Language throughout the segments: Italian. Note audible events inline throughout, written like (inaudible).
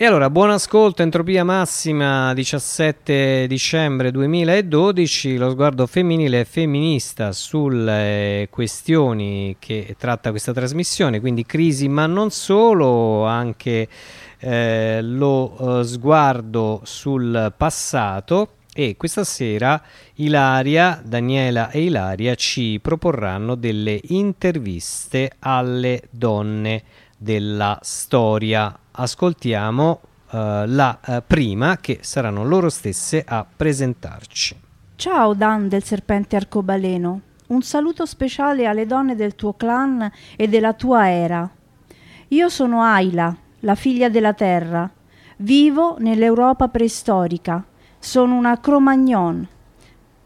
E allora, buon ascolto, entropia massima, 17 dicembre 2012, lo sguardo femminile e femminista sulle questioni che tratta questa trasmissione, quindi crisi ma non solo, anche eh, lo eh, sguardo sul passato. E questa sera Ilaria, Daniela e Ilaria ci proporranno delle interviste alle donne della storia ascoltiamo uh, la uh, prima che saranno loro stesse a presentarci. Ciao Dan del serpente arcobaleno, un saluto speciale alle donne del tuo clan e della tua era. Io sono Aila, la figlia della terra. Vivo nell'Europa preistorica. Sono una Cro-Magnon,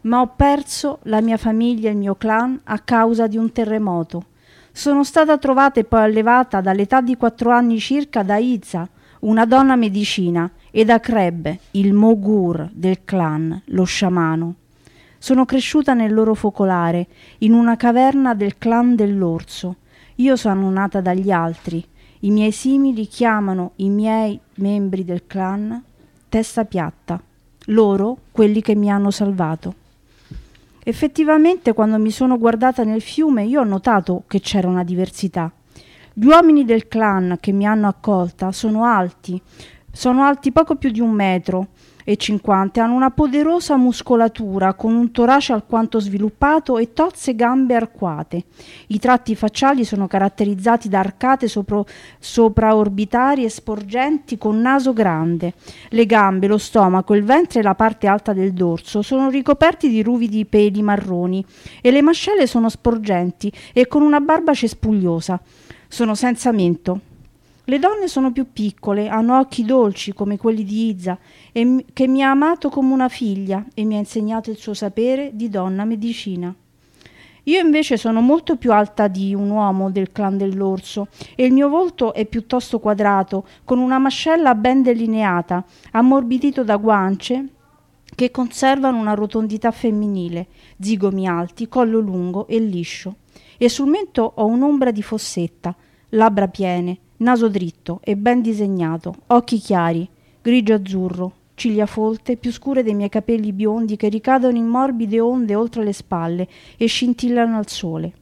ma ho perso la mia famiglia e il mio clan a causa di un terremoto. Sono stata trovata e poi allevata dall'età di quattro anni circa da Iza, una donna medicina, e da Kreb, il mogur del clan, lo sciamano. Sono cresciuta nel loro focolare, in una caverna del clan dell'orso. Io sono nata dagli altri. I miei simili chiamano i miei membri del clan testa piatta. Loro, quelli che mi hanno salvato. Effettivamente quando mi sono guardata nel fiume io ho notato che c'era una diversità. Gli uomini del clan che mi hanno accolta sono alti, sono alti poco più di un metro e 50 hanno una poderosa muscolatura con un torace alquanto sviluppato e tozze gambe arcuate. I tratti facciali sono caratterizzati da arcate sopra, sopraorbitari e sporgenti con naso grande. Le gambe, lo stomaco, il ventre e la parte alta del dorso sono ricoperti di ruvidi peli marroni e le mascelle sono sporgenti e con una barba cespugliosa. Sono senza mento. Le donne sono più piccole, hanno occhi dolci come quelli di Iza, e che mi ha amato come una figlia e mi ha insegnato il suo sapere di donna medicina. Io invece sono molto più alta di un uomo del clan dell'orso e il mio volto è piuttosto quadrato, con una mascella ben delineata, ammorbidito da guance che conservano una rotondità femminile, zigomi alti, collo lungo e liscio. E sul mento ho un'ombra di fossetta, labbra piene, naso dritto e ben disegnato, occhi chiari, grigio-azzurro, ciglia folte, più scure dei miei capelli biondi che ricadono in morbide onde oltre le spalle e scintillano al sole.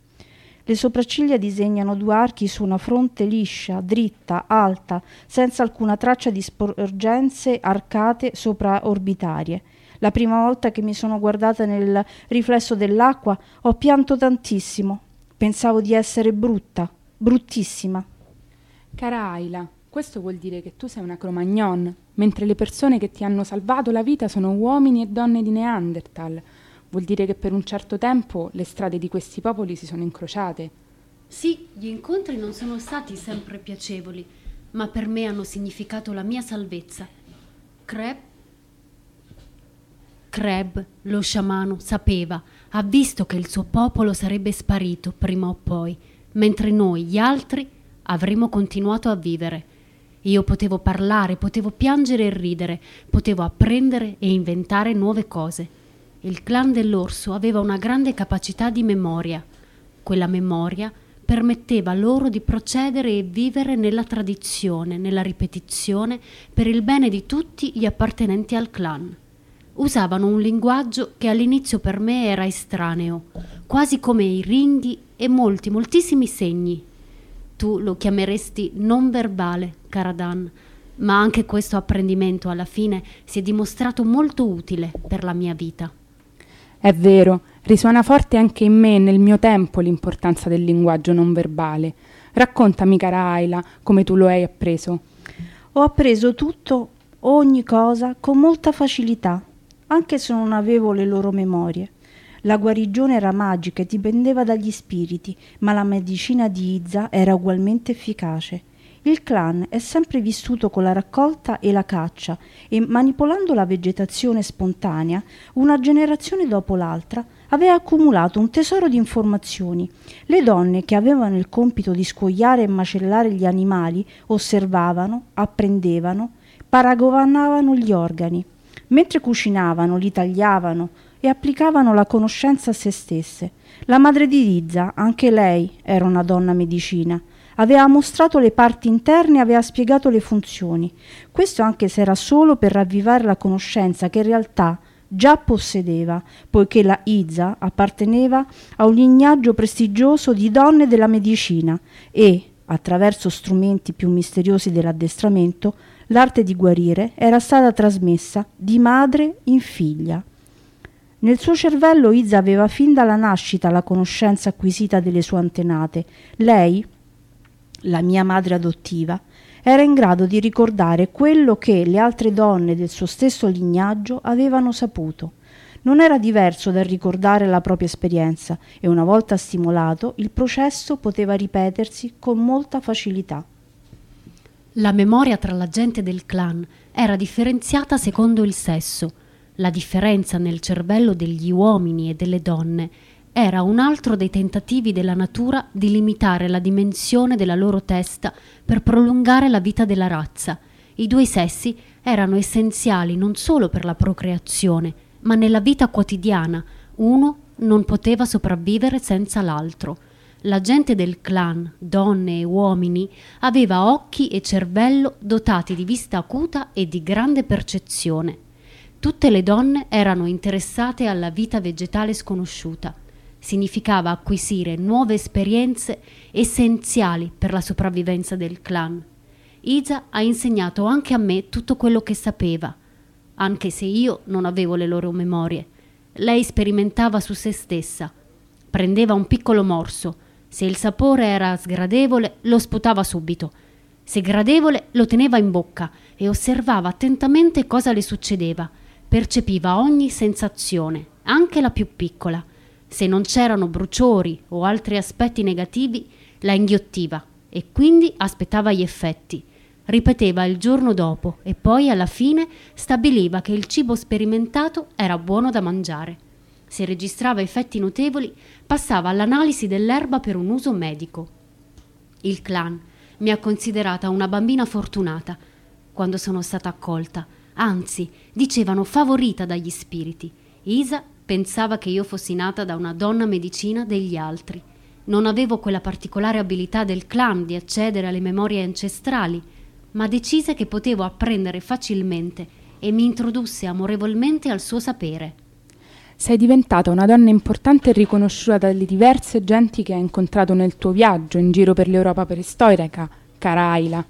Le sopracciglia disegnano due archi su una fronte liscia, dritta, alta, senza alcuna traccia di sporgenze arcate sopraorbitarie. La prima volta che mi sono guardata nel riflesso dell'acqua ho pianto tantissimo. Pensavo di essere brutta, bruttissima. Cara Ayla, questo vuol dire che tu sei una Cro-Magnon, mentre le persone che ti hanno salvato la vita sono uomini e donne di Neanderthal. Vuol dire che per un certo tempo le strade di questi popoli si sono incrociate. Sì, gli incontri non sono stati sempre piacevoli, ma per me hanno significato la mia salvezza. Creb Creb, lo sciamano, sapeva, ha visto che il suo popolo sarebbe sparito prima o poi, mentre noi, gli altri, avremmo continuato a vivere. Io potevo parlare, potevo piangere e ridere, potevo apprendere e inventare nuove cose. Il clan dell'orso aveva una grande capacità di memoria. Quella memoria permetteva loro di procedere e vivere nella tradizione, nella ripetizione, per il bene di tutti gli appartenenti al clan. Usavano un linguaggio che all'inizio per me era estraneo, quasi come i ringhi e molti, moltissimi segni, tu lo chiameresti non verbale, Caradan, ma anche questo apprendimento alla fine si è dimostrato molto utile per la mia vita. È vero, risuona forte anche in me nel mio tempo l'importanza del linguaggio non verbale. Raccontami, cara Ayla, come tu lo hai appreso. Ho appreso tutto, ogni cosa, con molta facilità, anche se non avevo le loro memorie. La guarigione era magica e dipendeva dagli spiriti, ma la medicina di Izza era ugualmente efficace. Il clan è sempre vissuto con la raccolta e la caccia e manipolando la vegetazione spontanea, una generazione dopo l'altra aveva accumulato un tesoro di informazioni. Le donne che avevano il compito di scogliare e macellare gli animali osservavano, apprendevano, paragonavano gli organi. Mentre cucinavano, li tagliavano, e applicavano la conoscenza a se stesse. La madre di Rizza, anche lei, era una donna medicina. aveva mostrato le parti interne e aveva spiegato le funzioni. Questo anche se era solo per ravvivare la conoscenza che in realtà già possedeva, poiché la Iza apparteneva a un lignaggio prestigioso di donne della medicina e, attraverso strumenti più misteriosi dell'addestramento, l'arte di guarire era stata trasmessa di madre in figlia. Nel suo cervello Iza aveva fin dalla nascita la conoscenza acquisita delle sue antenate. Lei, la mia madre adottiva, era in grado di ricordare quello che le altre donne del suo stesso lignaggio avevano saputo. Non era diverso dal ricordare la propria esperienza e una volta stimolato il processo poteva ripetersi con molta facilità. La memoria tra la gente del clan era differenziata secondo il sesso. La differenza nel cervello degli uomini e delle donne era un altro dei tentativi della natura di limitare la dimensione della loro testa per prolungare la vita della razza. I due sessi erano essenziali non solo per la procreazione, ma nella vita quotidiana. Uno non poteva sopravvivere senza l'altro. La gente del clan, donne e uomini, aveva occhi e cervello dotati di vista acuta e di grande percezione. Tutte le donne erano interessate alla vita vegetale sconosciuta significava acquisire nuove esperienze essenziali per la sopravvivenza del clan. Isa ha insegnato anche a me tutto quello che sapeva, anche se io non avevo le loro memorie. Lei sperimentava su se stessa. Prendeva un piccolo morso. Se il sapore era sgradevole, lo sputava subito. Se gradevole, lo teneva in bocca e osservava attentamente cosa le succedeva. Percepiva ogni sensazione, anche la più piccola. Se non c'erano bruciori o altri aspetti negativi, la inghiottiva e quindi aspettava gli effetti. Ripeteva il giorno dopo e poi alla fine stabiliva che il cibo sperimentato era buono da mangiare. Se registrava effetti notevoli, passava all'analisi dell'erba per un uso medico. Il clan mi ha considerata una bambina fortunata quando sono stata accolta, anzi, dicevano favorita dagli spiriti. Isa Pensava che io fossi nata da una donna medicina degli altri. Non avevo quella particolare abilità del clan di accedere alle memorie ancestrali, ma decise che potevo apprendere facilmente e mi introdusse amorevolmente al suo sapere. Sei diventata una donna importante e riconosciuta dalle diverse genti che hai incontrato nel tuo viaggio in giro per l'Europa preistorica, cara Aila.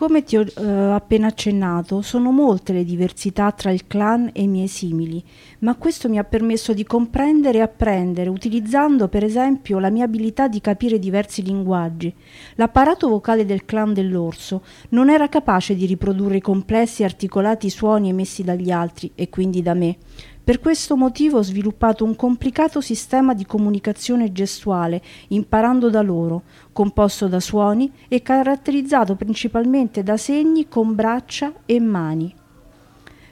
Come ti ho eh, appena accennato, sono molte le diversità tra il clan e i miei simili, ma questo mi ha permesso di comprendere e apprendere, utilizzando per esempio la mia abilità di capire diversi linguaggi. L'apparato vocale del clan dell'orso non era capace di riprodurre i complessi e articolati suoni emessi dagli altri e quindi da me. Per questo motivo ho sviluppato un complicato sistema di comunicazione gestuale, imparando da loro, composto da suoni e caratterizzato principalmente da segni con braccia e mani.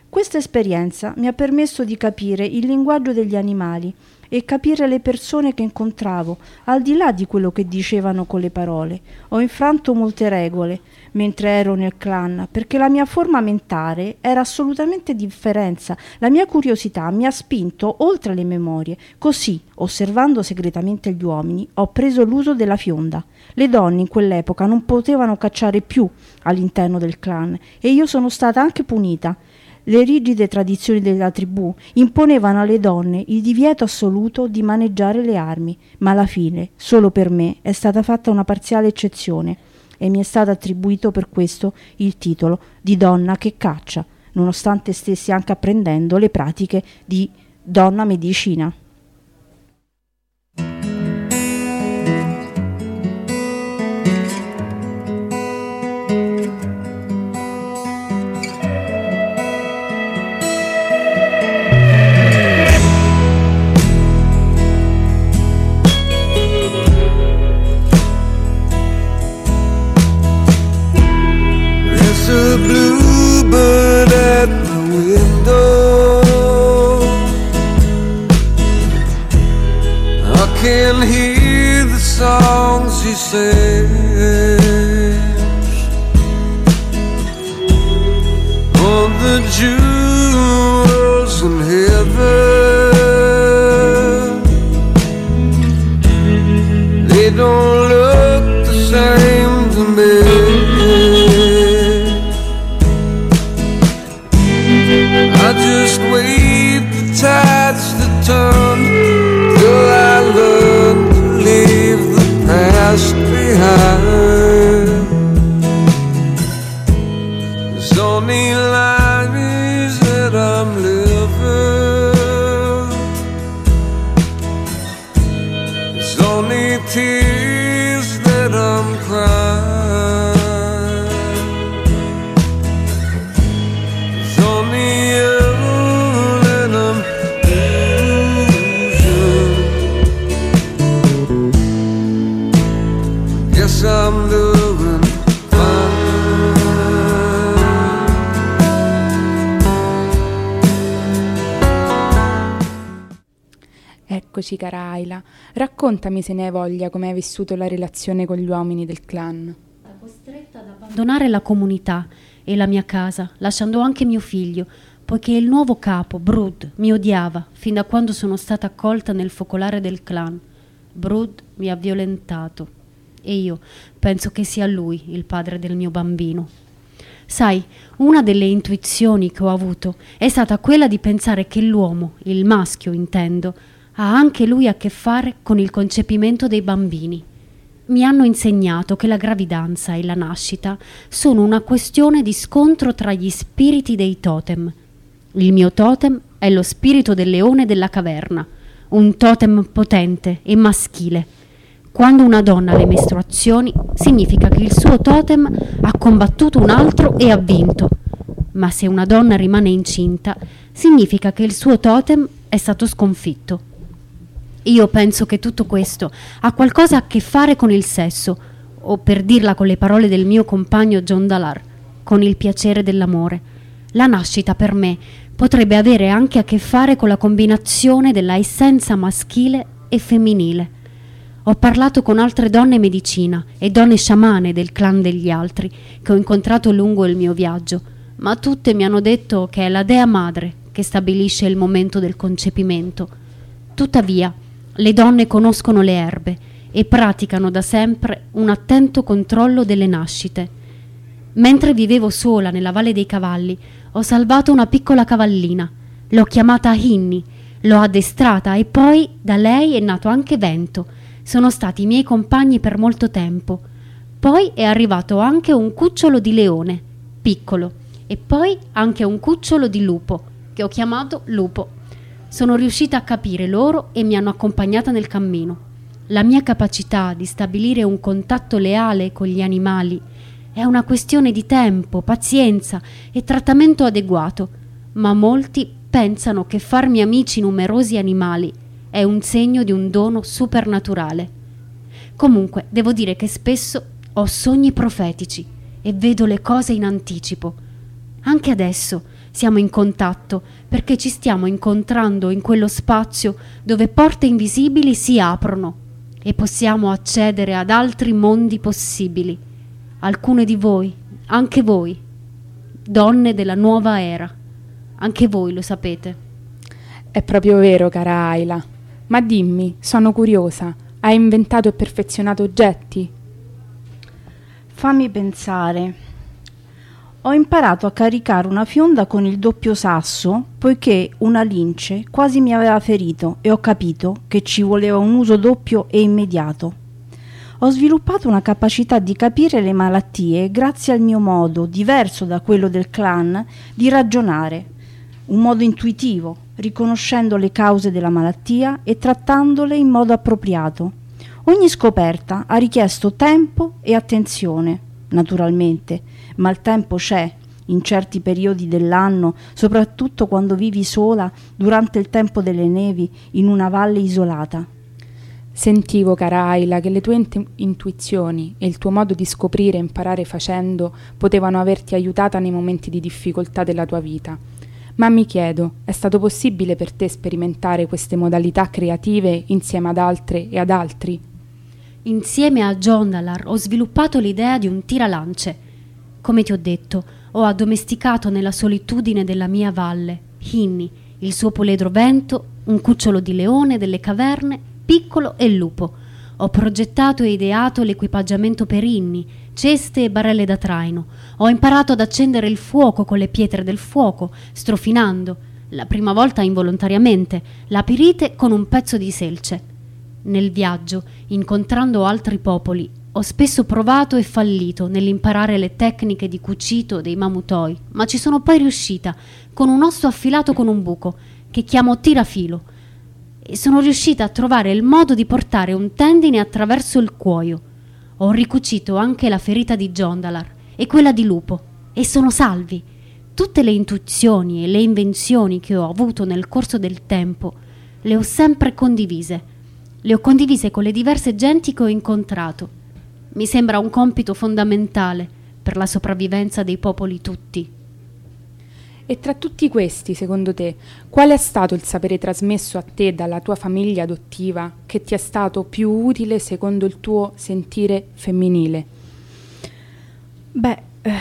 Questa esperienza mi ha permesso di capire il linguaggio degli animali e capire le persone che incontravo, al di là di quello che dicevano con le parole. Ho infranto molte regole mentre ero nel clan, perché la mia forma mentale era assolutamente differenza. La mia curiosità mi ha spinto oltre le memorie. Così, osservando segretamente gli uomini, ho preso l'uso della fionda. Le donne in quell'epoca non potevano cacciare più all'interno del clan e io sono stata anche punita. Le rigide tradizioni della tribù imponevano alle donne il divieto assoluto di maneggiare le armi, ma alla fine, solo per me, è stata fatta una parziale eccezione e mi è stato attribuito per questo il titolo di donna che caccia, nonostante stessi anche apprendendo le pratiche di donna medicina. Cara Ayla. Raccontami se ne hai voglia come hai vissuto la relazione con gli uomini del clan. costretta ad abbandonare la comunità e la mia casa, lasciando anche mio figlio, poiché il nuovo capo, Brood, mi odiava fin da quando sono stata accolta nel focolare del clan. Brood mi ha violentato e io penso che sia lui il padre del mio bambino. Sai, una delle intuizioni che ho avuto è stata quella di pensare che l'uomo, il maschio intendo, ha anche lui a che fare con il concepimento dei bambini. Mi hanno insegnato che la gravidanza e la nascita sono una questione di scontro tra gli spiriti dei totem. Il mio totem è lo spirito del leone della caverna, un totem potente e maschile. Quando una donna ha le mestruazioni, significa che il suo totem ha combattuto un altro e ha vinto. Ma se una donna rimane incinta, significa che il suo totem è stato sconfitto. Io penso che tutto questo ha qualcosa a che fare con il sesso, o per dirla con le parole del mio compagno John Dalar, con il piacere dell'amore. La nascita per me potrebbe avere anche a che fare con la combinazione della essenza maschile e femminile. Ho parlato con altre donne medicina e donne sciamane del clan degli altri che ho incontrato lungo il mio viaggio, ma tutte mi hanno detto che è la dea madre che stabilisce il momento del concepimento. Tuttavia, le donne conoscono le erbe e praticano da sempre un attento controllo delle nascite. Mentre vivevo sola nella Valle dei Cavalli, ho salvato una piccola cavallina. L'ho chiamata Hinni, l'ho addestrata e poi da lei è nato anche Vento. Sono stati i miei compagni per molto tempo. Poi è arrivato anche un cucciolo di leone, piccolo, e poi anche un cucciolo di lupo, che ho chiamato Lupo. Sono riuscita a capire loro e mi hanno accompagnata nel cammino. La mia capacità di stabilire un contatto leale con gli animali è una questione di tempo, pazienza e trattamento adeguato, ma molti pensano che farmi amici numerosi animali è un segno di un dono supernaturale. Comunque, devo dire che spesso ho sogni profetici e vedo le cose in anticipo. Anche adesso siamo in contatto perché ci stiamo incontrando in quello spazio dove porte invisibili si aprono e possiamo accedere ad altri mondi possibili. Alcune di voi, anche voi, donne della nuova era, anche voi lo sapete. È proprio vero, cara Ayla. Ma dimmi, sono curiosa, hai inventato e perfezionato oggetti? Fammi pensare. Ho imparato a caricare una fionda con il doppio sasso poiché una lince quasi mi aveva ferito e ho capito che ci voleva un uso doppio e immediato. Ho sviluppato una capacità di capire le malattie grazie al mio modo, diverso da quello del clan, di ragionare, un modo intuitivo, riconoscendo le cause della malattia e trattandole in modo appropriato. Ogni scoperta ha richiesto tempo e attenzione, naturalmente, ma il tempo c'è in certi periodi dell'anno, soprattutto quando vivi sola durante il tempo delle nevi in una valle isolata. Sentivo, cara Ayla, che le tue int- intuizioni e il tuo modo di scoprire e imparare facendo potevano averti aiutata nei momenti di difficoltà della tua vita. Ma mi chiedo, è stato possibile per te sperimentare queste modalità creative insieme ad altre e ad altri? Insieme a Jondalar ho sviluppato l'idea di un tiralance. Come ti ho detto, ho addomesticato nella solitudine della mia valle Hinni, il suo poledro vento, un cucciolo di leone delle caverne, piccolo e lupo. Ho progettato e ideato l'equipaggiamento per inni, ceste e barelle da traino. Ho imparato ad accendere il fuoco con le pietre del fuoco, strofinando, la prima volta involontariamente, la pirite con un pezzo di selce. Nel viaggio, incontrando altri popoli, ho spesso provato e fallito nell'imparare le tecniche di cucito dei mamutoi, ma ci sono poi riuscita, con un osso affilato con un buco, che chiamo tirafilo, e sono riuscita a trovare il modo di portare un tendine attraverso il cuoio. Ho ricucito anche la ferita di Jondalar e quella di Lupo, e sono salvi. Tutte le intuizioni e le invenzioni che ho avuto nel corso del tempo le ho sempre condivise. Le ho condivise con le diverse genti che ho incontrato. Mi sembra un compito fondamentale per la sopravvivenza dei popoli tutti. E tra tutti questi, secondo te, qual è stato il sapere trasmesso a te dalla tua famiglia adottiva che ti è stato più utile secondo il tuo sentire femminile? Beh, eh,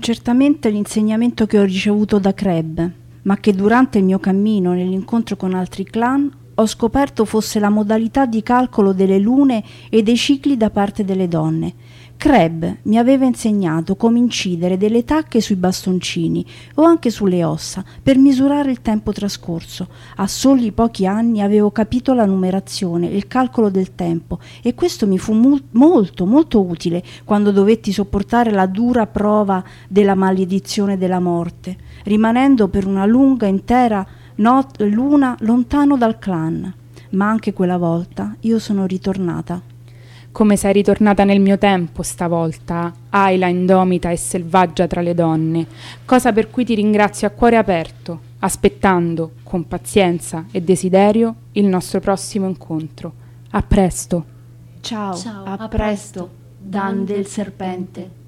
certamente l'insegnamento che ho ricevuto da Kreb, ma che durante il mio cammino nell'incontro con altri clan ho scoperto fosse la modalità di calcolo delle lune e dei cicli da parte delle donne. Kreb mi aveva insegnato come incidere delle tacche sui bastoncini o anche sulle ossa per misurare il tempo trascorso. A soli pochi anni avevo capito la numerazione, il calcolo del tempo e questo mi fu mul- molto molto utile quando dovetti sopportare la dura prova della maledizione della morte, rimanendo per una lunga intera not- luna lontano dal clan. Ma anche quella volta io sono ritornata come sei ritornata nel mio tempo stavolta, Aila indomita e selvaggia tra le donne, cosa per cui ti ringrazio a cuore aperto, aspettando, con pazienza e desiderio, il nostro prossimo incontro. A presto. Ciao, Ciao, a, a presto, presto, Dan del serpente.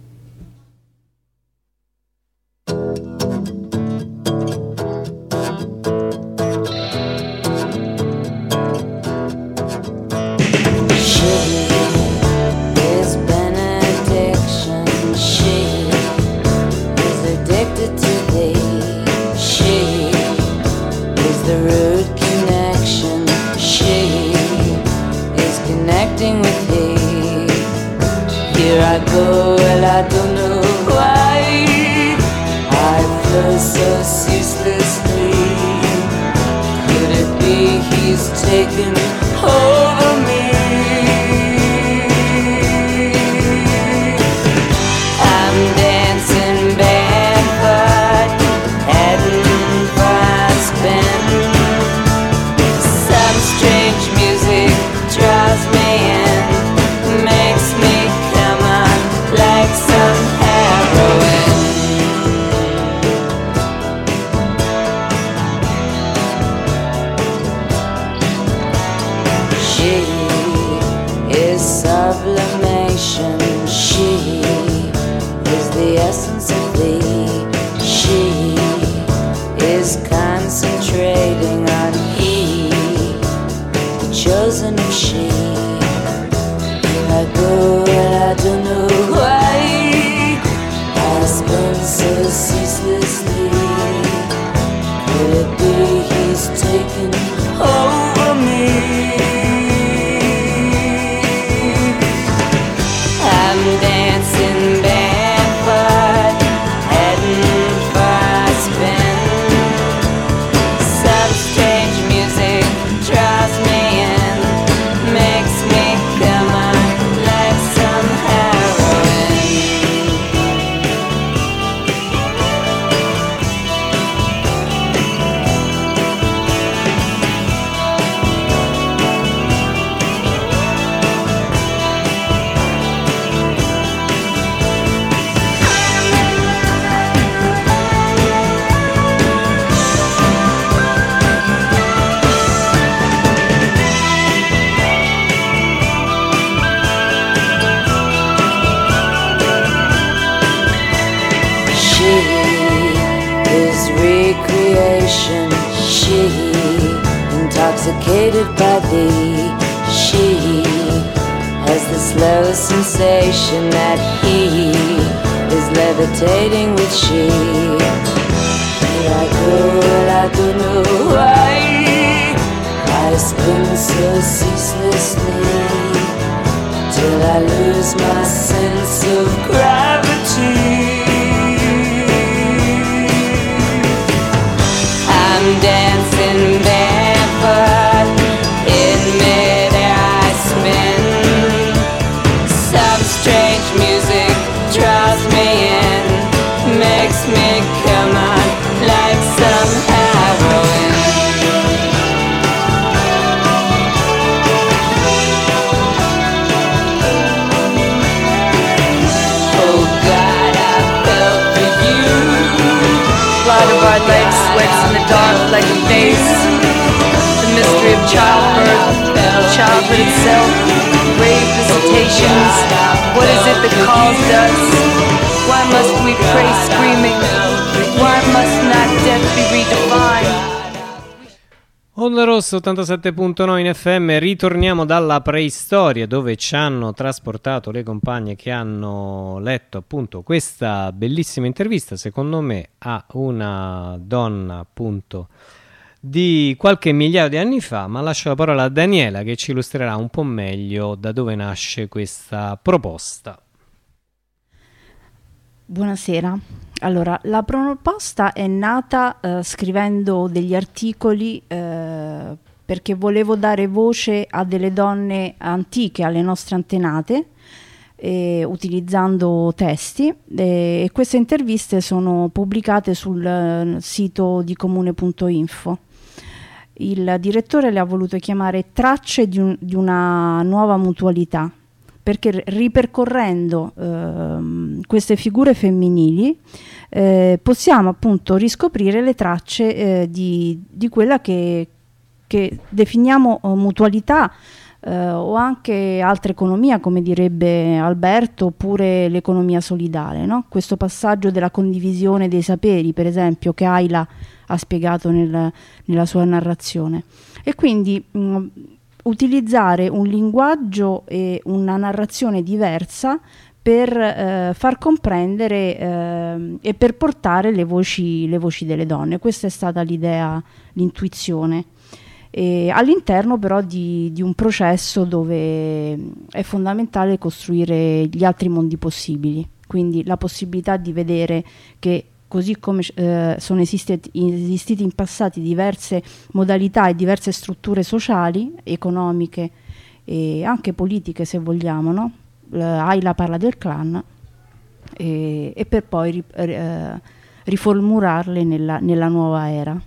this cycle ceaselessly till I lose my sense of gravity. Like a face. The mystery of childbirth, childhood itself, grave visitations. What is it that calls us? Why must we pray screaming? Why must not death be redefined? Onda Rossa 87.9 in FM, ritorniamo dalla preistoria dove ci hanno trasportato le compagne che hanno letto appunto questa bellissima intervista, secondo me, a una donna appunto di qualche migliaio di anni fa, ma lascio la parola a Daniela che ci illustrerà un po' meglio da dove nasce questa proposta. Buonasera. Allora, la proposta è nata eh, scrivendo degli articoli eh, perché volevo dare voce a delle donne antiche, alle nostre antenate, eh, utilizzando testi e queste interviste sono pubblicate sul eh, sito di comune.info. Il direttore le ha voluto chiamare tracce di, un- di una nuova mutualità perché ripercorrendo ehm, queste figure femminili eh, possiamo appunto riscoprire le tracce eh, di, di quella che, che definiamo eh, mutualità eh, o anche altra economia, come direbbe Alberto, oppure l'economia solidale. no? Questo passaggio della condivisione dei saperi, per esempio, che Ayla ha spiegato nel- nella sua narrazione. E quindi mh, utilizzare un linguaggio e una narrazione diversa per eh, far comprendere ehm, e per portare le voci, le voci delle donne. Questa è stata l'idea, l'intuizione. All'interno però di, di un processo dove è fondamentale costruire gli altri mondi possibili, quindi la possibilità di vedere che così come eh, sono esistiti, in passati diverse modalità e diverse strutture sociali, economiche e anche politiche se vogliamo, no? Eh, Ayla parla del clan e, e per poi ri- eh, riformularle nella, nella nuova era.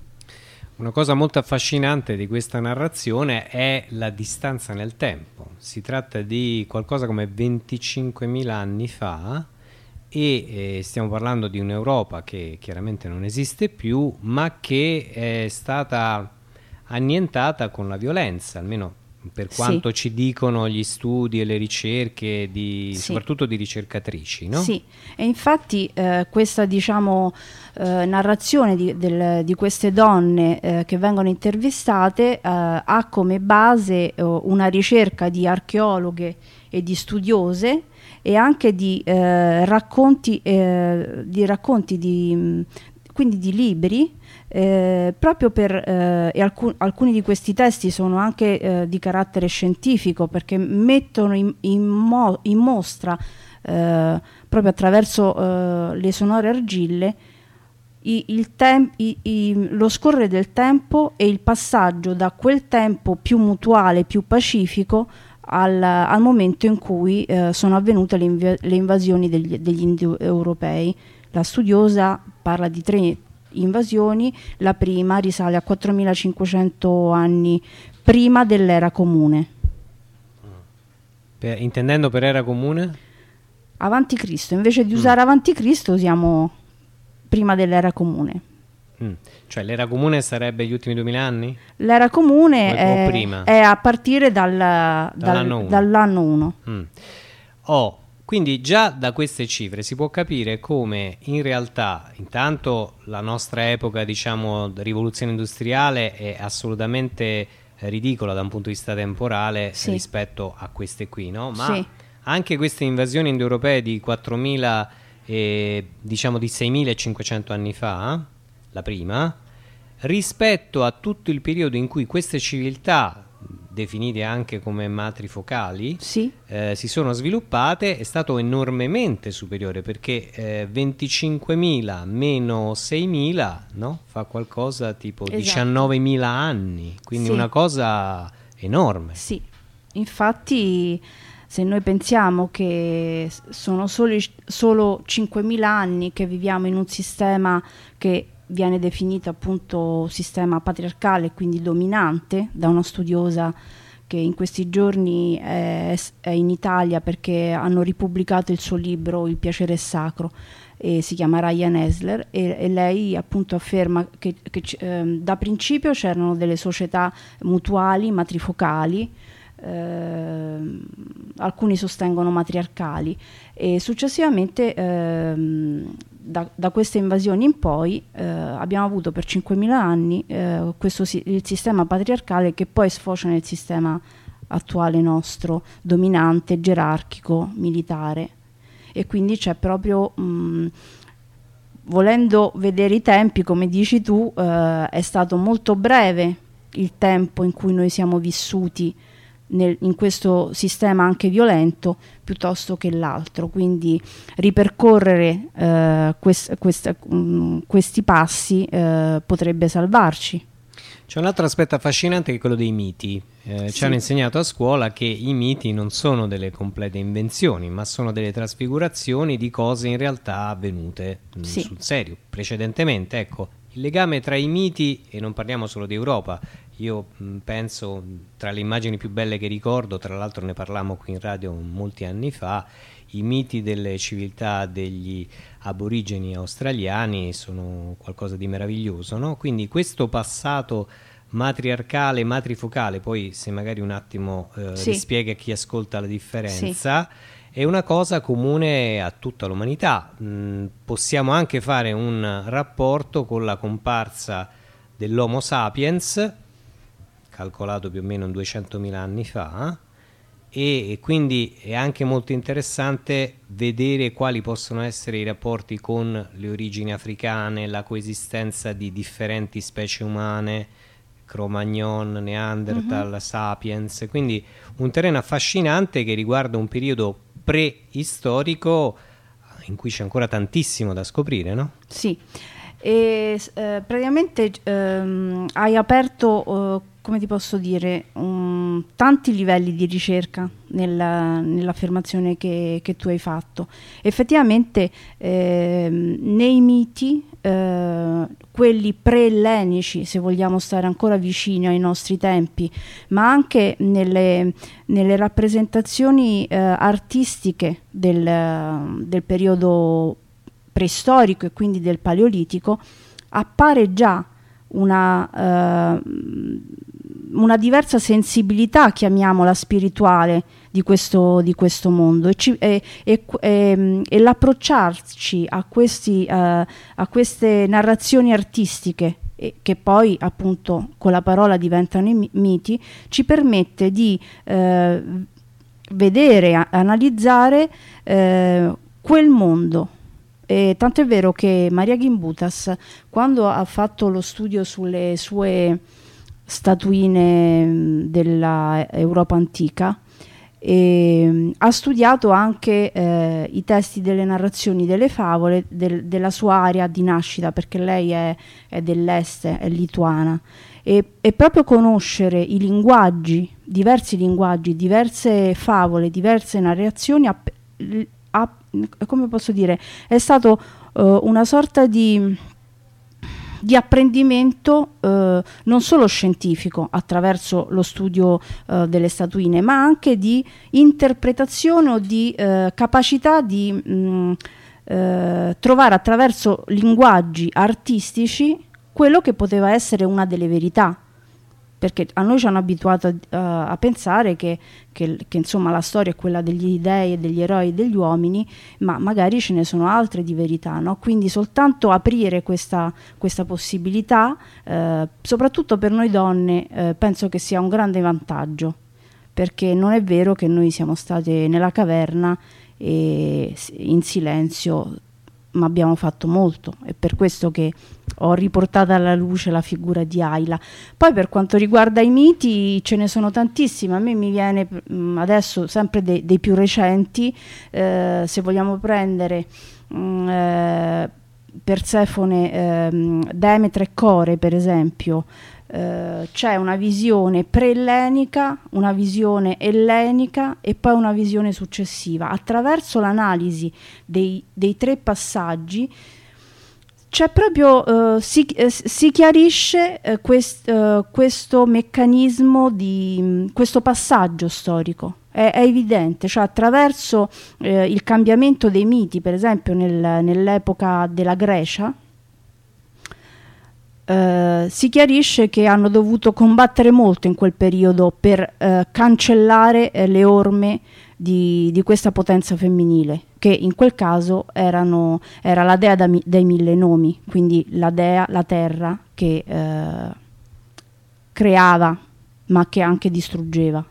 Una cosa molto affascinante di questa narrazione è la distanza nel tempo. Si tratta di qualcosa come 25.000 anni fa e eh, stiamo parlando di un'Europa che chiaramente non esiste più, ma che è stata annientata con la violenza, almeno per Sì. quanto ci dicono gli studi e le ricerche, di, Sì. soprattutto di ricercatrici. No? Sì, e infatti eh, questa diciamo, eh, narrazione di, del- di queste donne eh, che vengono intervistate eh, ha come base eh, una ricerca di archeologhe e di studiose e anche di eh, racconti, eh, di, racconti di, quindi di libri eh, proprio per eh, e alcu- alcuni di questi testi sono anche eh, di carattere scientifico perché mettono in, in mo- in mostra eh, proprio attraverso eh, le sonore argille i- il tem- i- lo scorrere del tempo e il passaggio da quel tempo più mutuale, più pacifico al, al momento in cui eh, sono avvenute le, inv- le invasioni degli, degli indoeuropei. La studiosa parla di tre invasioni, la prima risale a 4500 anni prima dell'era comune. Per- intendendo per era comune? Avanti Cristo, invece di usare avanti Cristo usiamo prima dell'era comune. Mm. Cioè l'era comune sarebbe gli ultimi 2000 anni? L'era comune è, è a partire dal- dal- Dall'anno uno. dall'anno 1. Mm. Oh, quindi già da queste cifre si può capire come in realtà intanto la nostra epoca, diciamo, rivoluzione industriale è assolutamente ridicola da un punto di vista temporale Sì. rispetto a queste qui, no? Ma Sì. anche queste invasioni indoeuropee di 4000 e diciamo di 6500 anni fa, la prima, rispetto a tutto il periodo in cui queste civiltà definite anche come matrifocali, Sì, eh, si sono sviluppate è stato enormemente superiore perché eh, 25.000 meno 6.000 no? fa qualcosa tipo Esatto. 19.000 anni, quindi Sì. una cosa enorme. sì. Infatti, se noi pensiamo che sono solo, solo 5.000 anni che viviamo in un sistema che viene definito appunto sistema patriarcale, quindi dominante, da una studiosa che in questi giorni è, è in Italia perché hanno ripubblicato il suo libro Il piacere è sacro si chiama Ryan Esler e, e lei appunto afferma che, che ehm, da principio c'erano delle società mutuali, matrifocali, ehm, alcuni sostengono matriarcali. E successivamente ehm, da, da queste invasioni in poi eh, abbiamo avuto per 5.000 anni eh, questo il sistema patriarcale che poi sfocia nel sistema attuale nostro, dominante, gerarchico, militare. E quindi c'è proprio mh, volendo vedere i tempi come dici tu eh, è stato molto breve il tempo in cui noi siamo vissuti nel- in questo sistema anche violento piuttosto che l'altro quindi ripercorrere eh, quest- quest- mh, questi passi eh, potrebbe salvarci C'è un altro aspetto affascinante che è quello dei miti. Eh, Ci Sì. hanno insegnato a scuola che i miti non sono delle complete invenzioni, ma sono delle trasfigurazioni di cose in realtà avvenute mh, Sì. sul serio, precedentemente. Ecco, il legame tra i miti, e non parliamo solo di Europa, io penso tra le immagini più belle che ricordo, tra l'altro ne parlammo qui in radio molti anni fa, i miti delle civiltà degli aborigeni australiani sono qualcosa di meraviglioso, no? Quindi questo passato matriarcale, matrifocale, poi se magari un attimo eh, Sì. spiega a chi ascolta la differenza, è una cosa comune a tutta l'umanità. Mm, possiamo anche fare un rapporto con la comparsa dell'Homo sapiens, calcolato più o meno 200.000 anni fa, e, quindi è anche molto interessante vedere quali possono essere i rapporti con le origini africane, la coesistenza di differenti specie umane, Cro-Magnon, Neanderthal, Sapiens, quindi un terreno affascinante che riguarda un periodo preistorico in cui c'è ancora tantissimo da scoprire, no? Sì, e eh, praticamente ehm, hai aperto, eh, come ti posso dire, um, tanti livelli di ricerca nella- nell'affermazione che, che tu hai fatto. Effettivamente ehm, nei miti, eh, quelli pre-ellenici, se vogliamo stare ancora vicini ai nostri tempi, ma anche nelle, nelle rappresentazioni eh, artistiche del, del periodo preistorico e quindi del paleolitico, appare già una, eh, una diversa sensibilità, chiamiamola spirituale, di questo, di questo mondo e, ci- e- e- e- l'approcciarci a, questi, eh, a queste narrazioni artistiche che poi appunto con la parola diventano i mi- miti, ci permette di eh, vedere, a- analizzare eh, quel mondo. Tanto è vero che Maria Gimbutas, quando ha fatto lo studio sulle sue statuine mh, della Europa antica, e, ha studiato anche eh, i testi delle narrazioni delle favole del- della sua area di nascita, perché lei è, è dell'est, è lituana. E, e proprio conoscere i linguaggi, diversi linguaggi, diverse favole, diverse narrazioni, ha, ha- come posso dire, è stato eh, una sorta di di apprendimento eh, non solo scientifico attraverso lo studio eh, delle statuine, ma anche di interpretazione o di eh, capacità di mh, eh, trovare attraverso linguaggi artistici quello che poteva essere una delle verità. Perché a noi ci hanno abituato a, a pensare che, che- che, insomma la storia è quella degli dei degli eroi e degli uomini, ma magari ce ne sono altre di verità, no? Quindi soltanto aprire questa, questa possibilità, eh, soprattutto per noi donne, eh, penso che sia un grande vantaggio, perché non è vero che noi siamo state nella caverna e in silenzio ma abbiamo fatto molto. È per questo che ho riportato alla luce la figura di Ayla. Poi per quanto riguarda i miti ce ne sono tantissimi, a me mi viene mh, mm, adesso sempre dei, dei più recenti, eh, se vogliamo prendere mh, mm, eh, Persefone, eh, Demetra e Core per esempio, eh, c'è una visione pre-ellenica, una visione ellenica e poi una visione successiva. Attraverso l'analisi dei, dei tre passaggi c'è proprio, uh, si, eh, si, chiarisce uh, quest, uh, questo meccanismo di questo passaggio storico. È, evidente, cioè attraverso il cambiamento dei miti, per esempio nel, nell'epoca della Grecia, eh, si chiarisce che hanno dovuto combattere molto in quel periodo per eh, cancellare eh, le orme di, di, questa potenza femminile, che in quel caso erano, era la dea mi, dei mille nomi, quindi la dea, la terra, che eh, creava ma che anche distruggeva.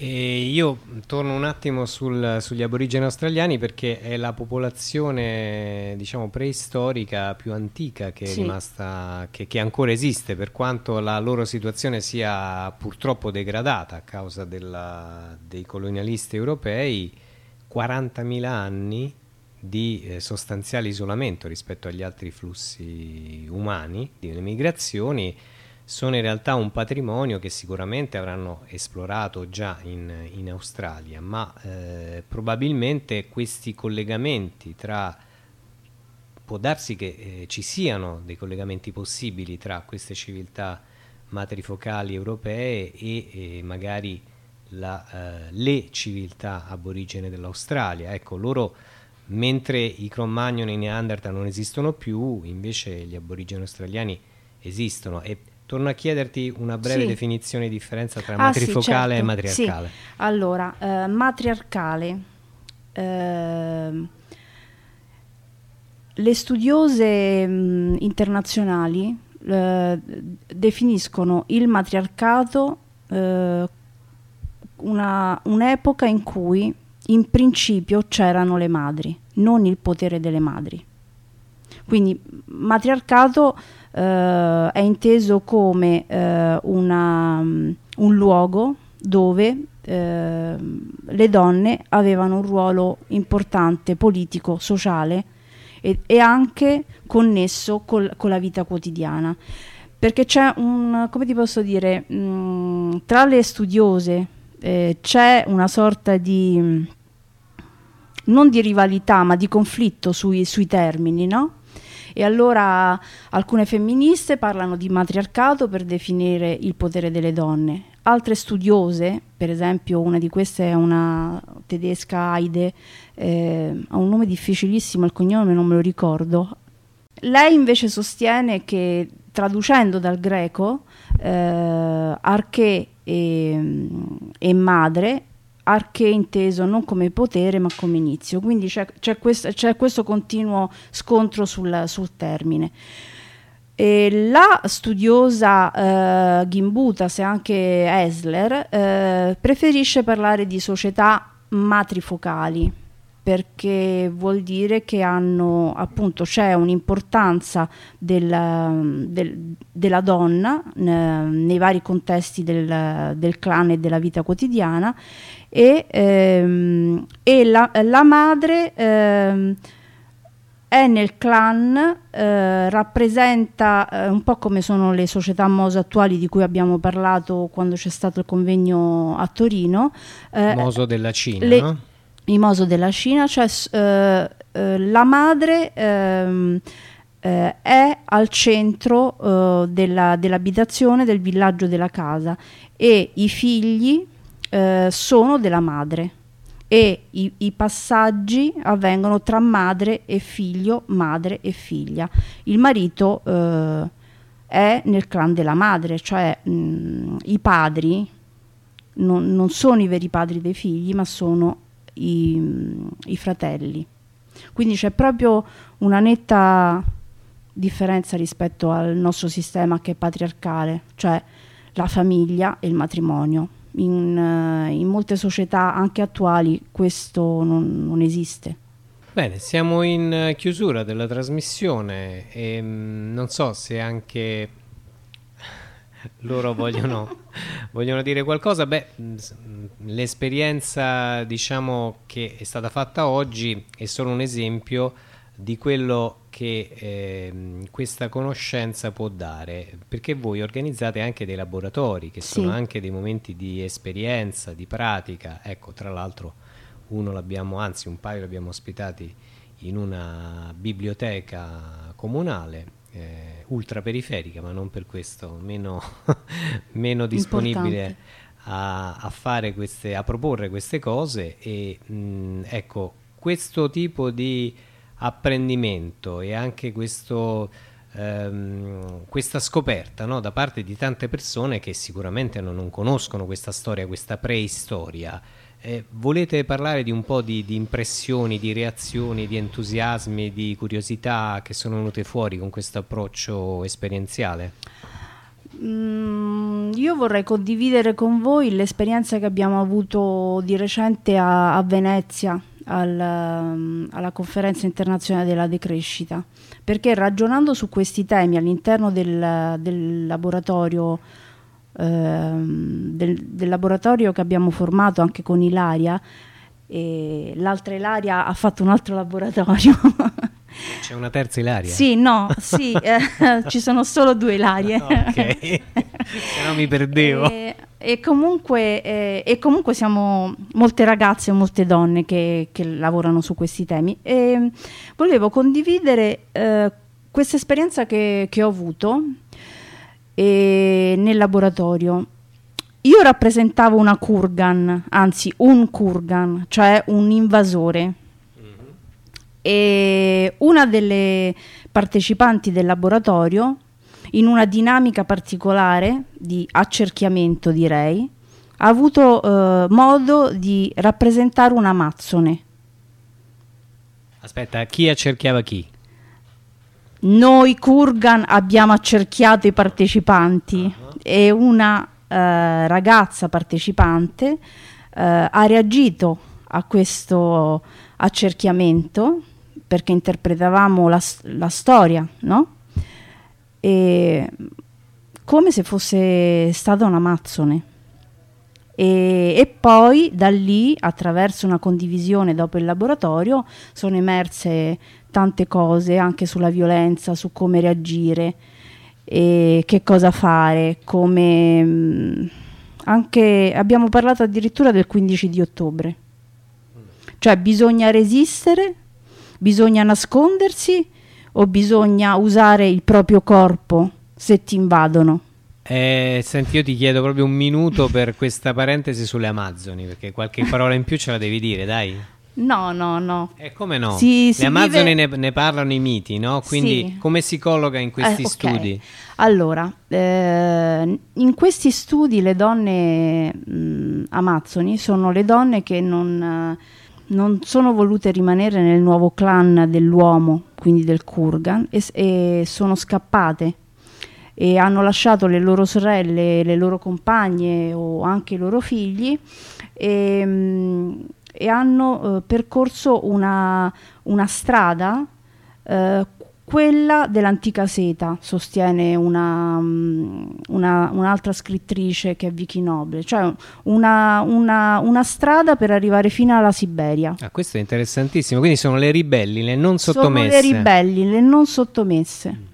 E io torno un attimo sul, sugli aborigeni australiani perché è la popolazione diciamo preistorica più antica che sì. è rimasta, che, che, ancora esiste per quanto la loro situazione sia purtroppo degradata a causa della, dei colonialisti europei, 40.000 anni di eh, sostanziale isolamento rispetto agli altri flussi umani, di migrazioni sono in realtà un patrimonio che sicuramente avranno esplorato già in, in Australia, ma eh, probabilmente questi collegamenti tra può darsi che eh, ci siano dei collegamenti possibili tra queste civiltà matrifocali europee e, e magari la, eh, le civiltà aborigene dell'Australia. Ecco, loro, mentre i Cro-Magnon e i Neanderthal non esistono più, invece gli aborigeni australiani esistono e Torno a chiederti una breve sì. definizione di differenza tra ah, matrifocale sì, certo. e matriarcale. Sì. Allora, eh, matriarcale. Eh, le studiose mh, internazionali eh, definiscono il matriarcato eh, una, un'epoca in cui in principio c'erano le madri, non il potere delle madri. Quindi matriarcato eh, è inteso come eh, una, um, un luogo dove eh, le donne avevano un ruolo importante politico, sociale e, e anche connesso col, con la vita quotidiana. Perché c'è un, come ti posso dire, mh, mm, tra le studiose eh, c'è una sorta di, non di rivalità, ma di conflitto sui, sui termini, no? E allora alcune femministe parlano di matriarcato per definire il potere delle donne. Altre studiose, per esempio una di queste è una tedesca Heide, eh, ha un nome difficilissimo, il cognome non me lo ricordo. Lei invece sostiene che traducendo dal greco eh, arché e, e madre arche inteso non come potere ma come inizio, quindi c'è, c'è, questo, c'è questo, continuo scontro sul, sul termine. E la studiosa eh, Gimbutas e anche Esler eh, preferisce parlare di società matrifocali perché vuol dire che hanno appunto c'è un'importanza del, del, della donna ne, nei vari contesti del, del, clan e della vita quotidiana e, ehm, e la, la, madre ehm, è nel clan, eh, rappresenta eh, un po' come sono le società MOSO attuali di cui abbiamo parlato quando c'è stato il convegno a Torino. Eh, MOSO della Cina, le, no? Mimoso della Cina, cioè eh, eh, la madre ehm, eh, è al centro eh, della, dell'abitazione, del villaggio della casa e i figli eh, sono della madre e i, i, passaggi avvengono tra madre e figlio, madre e figlia. Il marito eh, è nel clan della madre, cioè mh, i padri non, non sono i veri padri dei figli, ma sono i, i fratelli. Quindi c'è proprio una netta differenza rispetto al nostro sistema che è patriarcale, cioè la famiglia e il matrimonio. In, uh, in molte società anche attuali questo non, non esiste. Bene, siamo in eh, chiusura della trasmissione e mm, non so se anche loro vogliono, (laughs) vogliono dire qualcosa. Beh, mm, mm, l'esperienza diciamo che è stata fatta oggi è solo un esempio di quello che ehm, questa conoscenza può dare, perché voi organizzate anche dei laboratori che sono Sì. anche dei momenti di esperienza, di pratica. Ecco, tra l'altro uno l'abbiamo, anzi un paio l'abbiamo ospitati in una biblioteca comunale, eh, ultraperiferica, ma non per questo meno, (laughs) meno disponibile a, a fare queste, a proporre queste cose e mh, ecco, questo tipo di apprendimento e anche questo, ehm, questa scoperta no, da parte di tante persone che sicuramente non, non conoscono questa storia, questa preistoria. Eh, volete parlare di un po' di, di impressioni, di reazioni, di entusiasmi, di curiosità che sono venute fuori con questo approccio esperienziale? Mm, io vorrei condividere con voi l'esperienza che abbiamo avuto di recente a, a Venezia al, um, alla conferenza internazionale della decrescita, perché ragionando su questi temi all'interno del, del laboratorio ehm, del, del laboratorio che abbiamo formato anche con Ilaria, e l'altra Ilaria ha fatto un altro (laughs) laboratorio. C'è una terza Ilaria? Sì, no, sì, (laughs) eh, (laughs) ci sono solo due Ilarie. Ok, se no mi perdevo. E, e comunque, eh, e comunque siamo molte ragazze e molte donne che, che lavorano su questi temi. E volevo condividere eh, questa esperienza che, che ho avuto eh, nel laboratorio. Io rappresentavo una Kurgan, anzi un Kurgan, cioè un invasore. E una delle partecipanti del laboratorio, in una dinamica particolare di accerchiamento, direi, ha avuto eh, modo di rappresentare un amazzone. Aspetta, chi accerchiava chi? Noi Kurgan abbiamo accerchiato i partecipanti e una eh, ragazza partecipante eh, ha reagito a questo accerchiamento perché interpretavamo la, la storia, no? E come se fosse stata un amazzone. E, e poi da lì, attraverso una condivisione dopo il laboratorio, sono emerse tante cose anche sulla violenza, su come reagire, che cosa fare, come mh, anche abbiamo parlato addirittura del 15 di ottobre. Cioè bisogna resistere, bisogna nascondersi o bisogna usare il proprio corpo se ti invadono. Eh, senti, io ti chiedo proprio un minuto per questa parentesi sulle Amazzoni, perché qualche (laughs) parola in più ce la devi dire, dai. No, no, no. E come no? Si- Le si Amazzoni vive- ne, ne parlano i miti, no? Quindi Sì. come si colloca in questi Eh, ok. studi? Allora, eh, in questi studi le donne mh, amazzoni sono le donne che non, eh, non sono volute rimanere nel nuovo clan dell'uomo, quindi del Kurgan, e, e sono scappate e hanno lasciato le loro sorelle, le loro compagne o anche i loro figli e, mh, e hanno eh, percorso una, una strada eh, quella dell'antica seta, sostiene una, mm, una- un'altra scrittrice che è Vicky Noble, cioè una, una- una strada per arrivare fino alla Siberia. Ah, questo è interessantissimo. Quindi sono le ribelli, le non Sono sottomesse. le ribelli, le non sottomesse.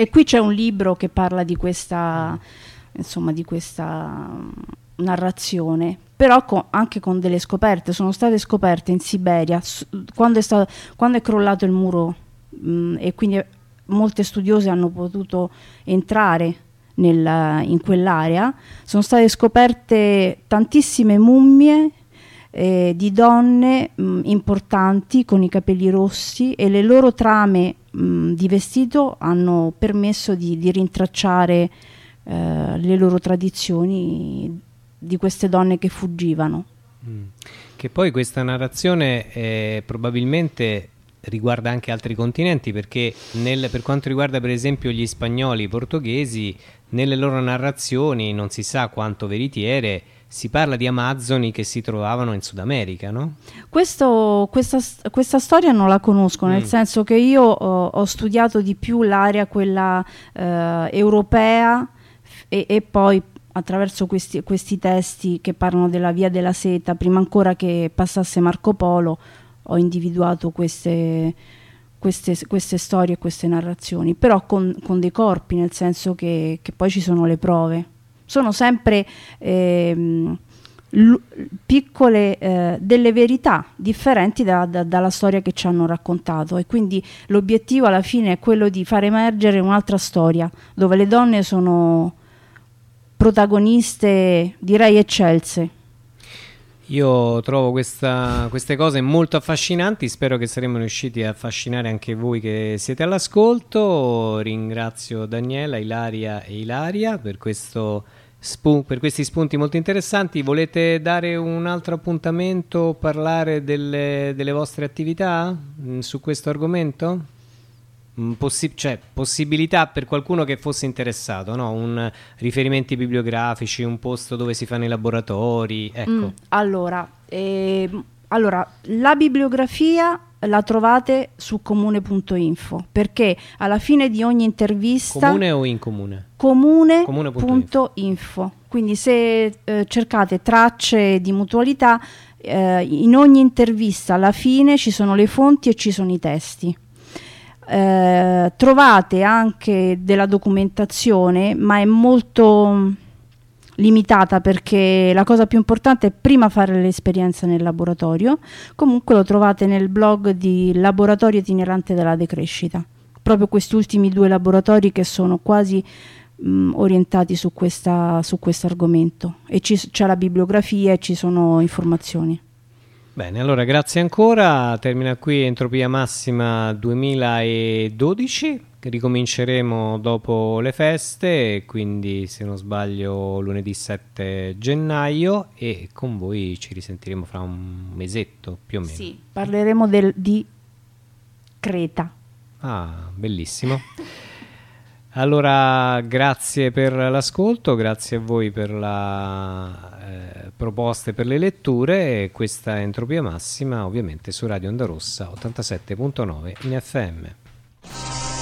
E qui c'è un libro che parla di questa, insomma, di questa mm, narrazione, però co- anche con delle scoperte. Sono state scoperte in Siberia quando è, sta- quando è crollato il muro mm, e quindi molte studiose hanno potuto entrare nella- in quell'area. Sono state scoperte tantissime mummie eh, di donne mh, importanti con i capelli rossi e le loro trame mh, di vestito hanno permesso di, di rintracciare eh, le loro tradizioni di queste donne che fuggivano. Mm. Che poi questa narrazione eh, probabilmente riguarda anche altri continenti perché nel- per quanto riguarda per esempio gli spagnoli e i portoghesi nelle loro narrazioni non si sa quanto veritiere si parla di amazzoni che si trovavano in Sud America, no? Questo, questa, questa, storia non la conosco, nel mm. senso che io ho, ho, studiato di più l'area quella eh, europea e, e, poi attraverso questi, questi, testi che parlano della via della seta, prima ancora che passasse Marco Polo, ho individuato queste, queste, queste storie e queste narrazioni, però con, con, dei corpi, nel senso che, che, poi ci sono le prove. Sono sempre ehm, piccole eh, delle verità differenti da, da, dalla storia che ci hanno raccontato. E quindi l'obiettivo alla fine è quello di far emergere un'altra storia dove le donne sono protagoniste direi eccelse. Io trovo questa, queste cose molto affascinanti, spero che saremo riusciti a affascinare anche voi che siete all'ascolto. Ringrazio Daniela, Ilaria e Ilaria per, per questi spunti molto interessanti. Volete dare un altro appuntamento, parlare delle, delle vostre attività mh, mm, su questo argomento? Possi- cioè, possibilità per qualcuno che fosse interessato, no? un, riferimenti bibliografici, un posto dove si fanno i laboratori. Ecco. Mm, allora, eh, allora, la bibliografia la trovate su comune.info perché alla fine di ogni intervista comune o in comune? comune.info comune quindi se eh, cercate tracce di mutualità eh, in ogni intervista alla fine ci sono le fonti e ci sono i testi. Eh, trovate anche della documentazione, ma è molto limitata perché la cosa più importante è prima fare l'esperienza nel laboratorio. Comunque lo trovate nel blog di Laboratorio Itinerante della Decrescita. Proprio questi ultimi due laboratori che sono quasi mh, orientati su, questo argomento e c'è la bibliografia e ci sono informazioni. Bene, allora grazie ancora. Termina qui Entropia Massima 2012. Ricominceremo dopo le feste, quindi se non sbaglio lunedì 7 gennaio e con voi ci risentiremo fra un mesetto più o meno. Sì, parleremo del, di Creta. Ah, bellissimo. (laughs) Allora, grazie per l'ascolto, grazie a voi per la eh, proposte per le letture. Questa è Entropia Massima, ovviamente su Radio Onda Rossa 87.9 in FM.